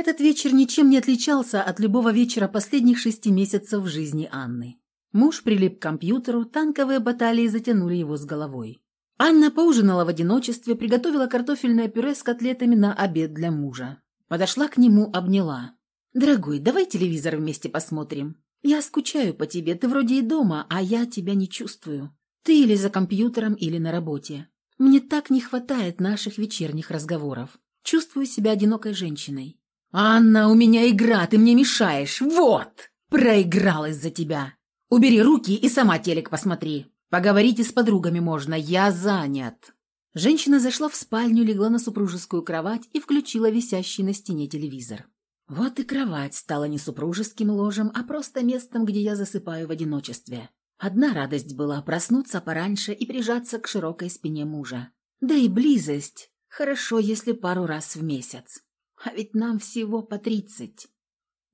Этот вечер ничем не отличался от любого вечера последних шести месяцев в жизни Анны. Муж прилип к компьютеру, танковые баталии затянули его с головой. Анна поужинала в одиночестве, приготовила картофельное пюре с котлетами на обед для мужа. Подошла к нему, обняла. «Дорогой, давай телевизор вместе посмотрим. Я скучаю по тебе, ты вроде и дома, а я тебя не чувствую. Ты или за компьютером, или на работе. Мне так не хватает наших вечерних разговоров. Чувствую себя одинокой женщиной. «Анна, у меня игра, ты мне мешаешь! Вот! Проигралась за тебя! Убери руки и сама телек посмотри. Поговорите с подругами можно, я занят». Женщина зашла в спальню, легла на супружескую кровать и включила висящий на стене телевизор. Вот и кровать стала не супружеским ложем, а просто местом, где я засыпаю в одиночестве. Одна радость была проснуться пораньше и прижаться к широкой спине мужа. Да и близость. Хорошо, если пару раз в месяц. А ведь нам всего по тридцать.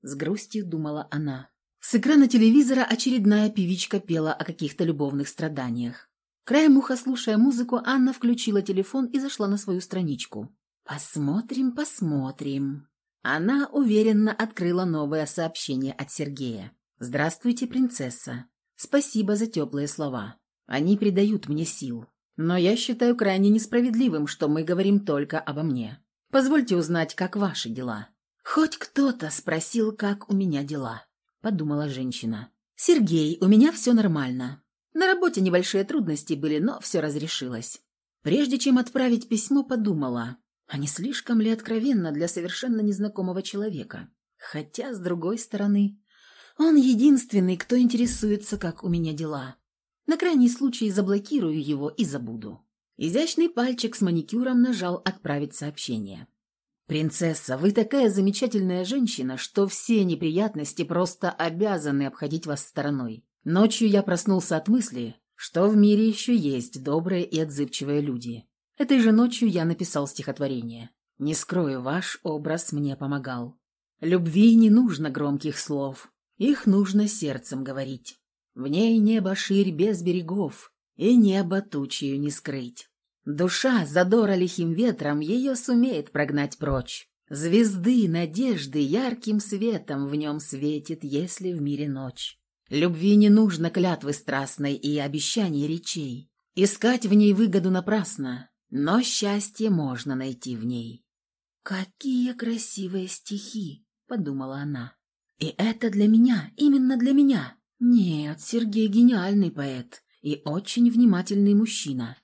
С грустью думала она. С экрана телевизора очередная певичка пела о каких-то любовных страданиях. Краем уха, слушая музыку, Анна включила телефон и зашла на свою страничку. «Посмотрим, посмотрим». Она уверенно открыла новое сообщение от Сергея. «Здравствуйте, принцесса. Спасибо за теплые слова. Они придают мне сил. Но я считаю крайне несправедливым, что мы говорим только обо мне. Позвольте узнать, как ваши дела». «Хоть кто-то спросил, как у меня дела», — подумала женщина. «Сергей, у меня все нормально. На работе небольшие трудности были, но все разрешилось. Прежде чем отправить письмо, подумала, а не слишком ли откровенно для совершенно незнакомого человека? Хотя, с другой стороны, он единственный, кто интересуется, как у меня дела. На крайний случай заблокирую его и забуду. Изящный пальчик с маникюром нажал «Отправить сообщение». «Принцесса, вы такая замечательная женщина, что все неприятности просто обязаны обходить вас стороной. Ночью я проснулся от мысли, что в мире еще есть добрые и отзывчивые люди. Этой же ночью я написал стихотворение. Не скрою, ваш образ мне помогал. Любви не нужно громких слов, их нужно сердцем говорить. В ней небо ширь без берегов, и небо тучью не скрыть. Душа, задора лихим ветром, ее сумеет прогнать прочь. Звезды, надежды ярким светом в нем светит, если в мире ночь. Любви не нужно клятвы страстной и обещаний речей. Искать в ней выгоду напрасно, но счастье можно найти в ней. «Какие красивые стихи!» — подумала она. И это для меня, именно для меня. Нет, Сергей гениальный поэт и очень внимательный мужчина.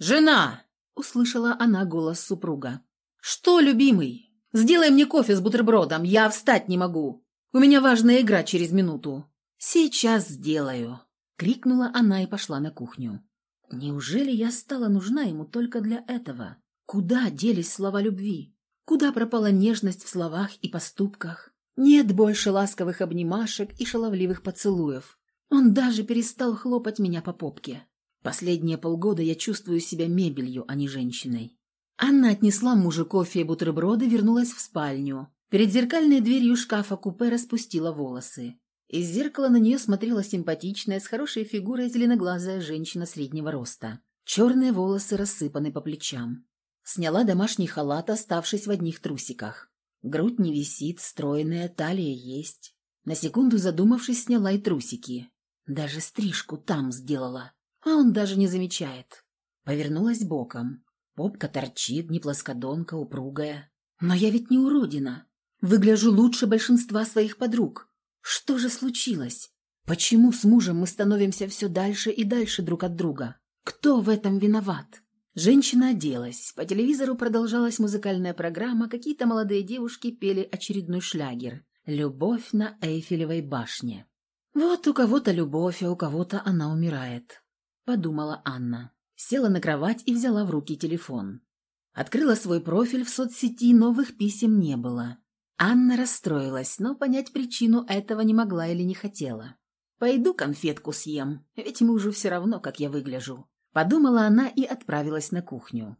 «Жена!» — услышала она голос супруга. «Что, любимый? Сделай мне кофе с бутербродом, я встать не могу. У меня важная игра через минуту». «Сейчас сделаю!» — крикнула она и пошла на кухню. «Неужели я стала нужна ему только для этого? Куда делись слова любви? Куда пропала нежность в словах и поступках? Нет больше ласковых обнимашек и шаловливых поцелуев. Он даже перестал хлопать меня по попке. Последние полгода я чувствую себя мебелью, а не женщиной. Анна отнесла мужу кофе и бутерброды, вернулась в спальню. Перед зеркальной дверью шкафа-купе распустила волосы. Из зеркала на нее смотрела симпатичная, с хорошей фигурой зеленоглазая женщина среднего роста. Черные волосы рассыпаны по плечам. Сняла домашний халат, оставшись в одних трусиках. Грудь не висит, стройная, талия есть. На секунду задумавшись, сняла и трусики. Даже стрижку там сделала. А он даже не замечает. Повернулась боком. Попка торчит, не плоскодонка, упругая. Но я ведь не уродина. Выгляжу лучше большинства своих подруг. Что же случилось? Почему с мужем мы становимся все дальше и дальше друг от друга? Кто в этом виноват? Женщина оделась. По телевизору продолжалась музыкальная программа, какие-то молодые девушки пели очередной шлягер «Любовь на Эйфелевой башне». «Вот у кого-то любовь, а у кого-то она умирает», — подумала Анна. Села на кровать и взяла в руки телефон. Открыла свой профиль в соцсети, новых писем не было. Анна расстроилась, но понять причину этого не могла или не хотела. «Пойду конфетку съем, ведь мужу все равно, как я выгляжу», Подумала она и отправилась на кухню.